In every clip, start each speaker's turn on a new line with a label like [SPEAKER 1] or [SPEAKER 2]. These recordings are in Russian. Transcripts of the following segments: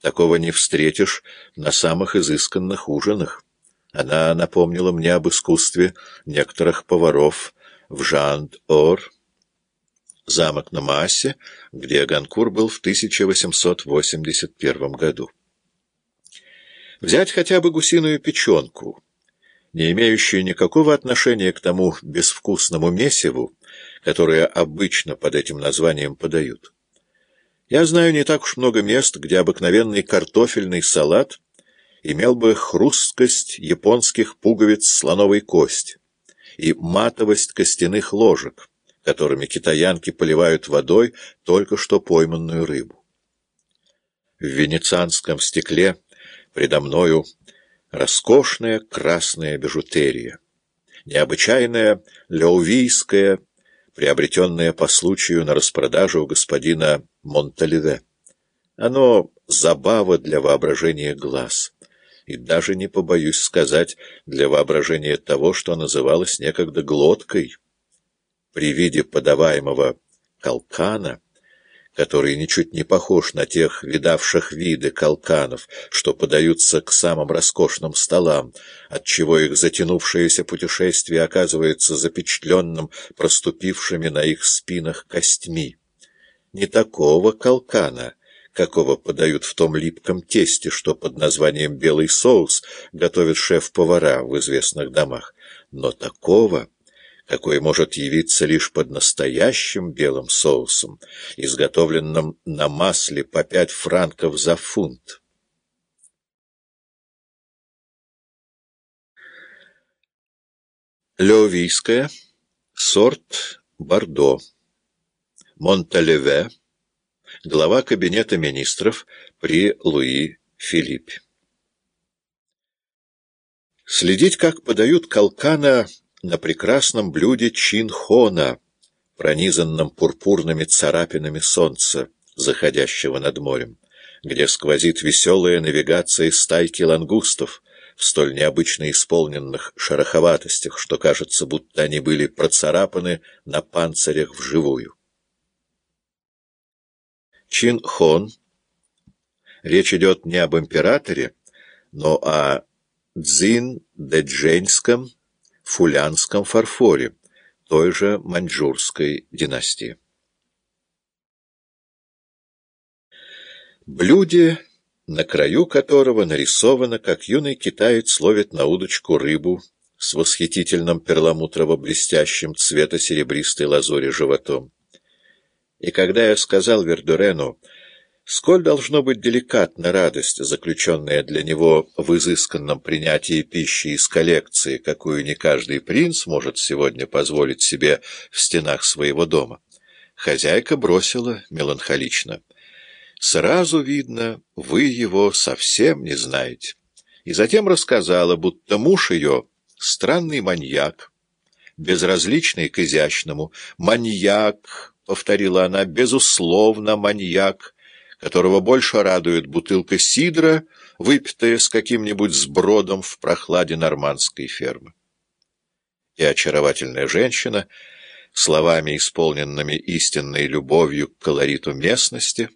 [SPEAKER 1] Такого не встретишь на самых изысканных ужинах. Она напомнила мне об искусстве некоторых поваров в Жанд-Ор, замок на Маасе, где Ганкур был в 1881 году. Взять хотя бы гусиную печенку, не имеющую никакого отношения к тому безвкусному месиву, которое обычно под этим названием подают. Я знаю не так уж много мест, где обыкновенный картофельный салат имел бы хрусткость японских пуговиц слоновой кости и матовость костяных ложек, которыми китаянки поливают водой только что пойманную рыбу. В венецианском стекле предо мною роскошная красная бижутерия, необычайная леувийская, приобретенная по случаю на распродажу у господина Монталеве. Оно забава для воображения глаз, и даже не побоюсь сказать для воображения того, что называлось некогда глоткой. При виде подаваемого калкана, который ничуть не похож на тех видавших виды калканов, что подаются к самым роскошным столам, отчего их затянувшееся путешествие оказывается запечатленным проступившими на их спинах костьми. Не такого калкана, какого подают в том липком тесте, что под названием «белый соус» готовят шеф-повара в известных домах, но такого какой может явиться лишь под настоящим белым соусом, изготовленным на масле по пять франков за фунт. Леовийская, сорт Бордо, Монталеве, глава кабинета министров при Луи Филиппе. Следить, как подают калкана на прекрасном блюде чинхона, пронизанном пурпурными царапинами солнца, заходящего над морем, где сквозит веселая навигация стайки лангустов, в столь необычно исполненных шероховатостях, что кажется, будто они были процарапаны на панцирях вживую. Чин-хон. Речь идет не об императоре, но о Цзин-Дэджэньском фулянском фарфоре той же маньчжурской династии. Блюде, на краю которого нарисовано, как юный китаец ловит на удочку рыбу с восхитительным перламутрово-блестящим цвета серебристой лазури животом. И когда я сказал Вердурену, Сколь должно быть деликатна радость, заключенная для него в изысканном принятии пищи из коллекции, какую не каждый принц может сегодня позволить себе в стенах своего дома. Хозяйка бросила меланхолично. «Сразу видно, вы его совсем не знаете». И затем рассказала, будто муж ее — странный маньяк, безразличный к изящному. «Маньяк», — повторила она, — «безусловно, маньяк» которого больше радует бутылка сидра, выпитая с каким-нибудь сбродом в прохладе нормандской фермы. И очаровательная женщина, словами, исполненными истинной любовью к колориту местности,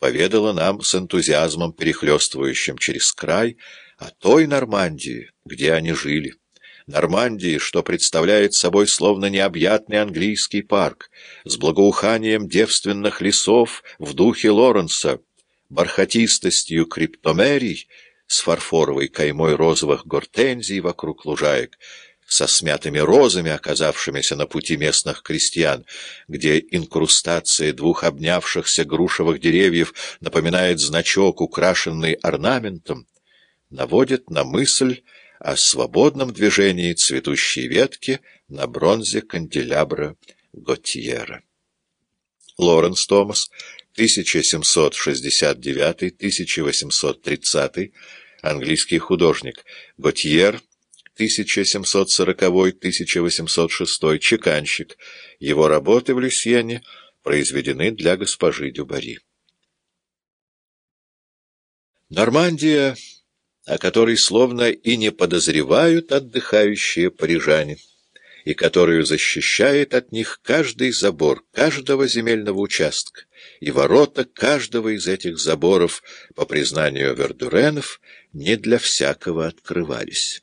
[SPEAKER 1] поведала нам с энтузиазмом, перехлестывающим через край, о той Нормандии, где они жили. Нормандии, что представляет собой словно необъятный английский парк, с благоуханием девственных лесов в духе Лоренса, бархатистостью криптомерий, с фарфоровой каймой розовых гортензий вокруг лужаек, со смятыми розами, оказавшимися на пути местных крестьян, где инкрустация двух обнявшихся грушевых деревьев напоминает значок, украшенный орнаментом, наводит на мысль о свободном движении цветущей ветки на бронзе канделябра Готьера. Лоренс Томас, 1769-1830, английский художник, Готьер, 1740-1806, чеканщик. Его работы в Люсьене произведены для госпожи Дюбари. Нормандия о которой словно и не подозревают отдыхающие парижане. и которую защищает от них каждый забор каждого земельного участка, и ворота каждого из этих заборов, по признанию вердуренов, не для всякого открывались.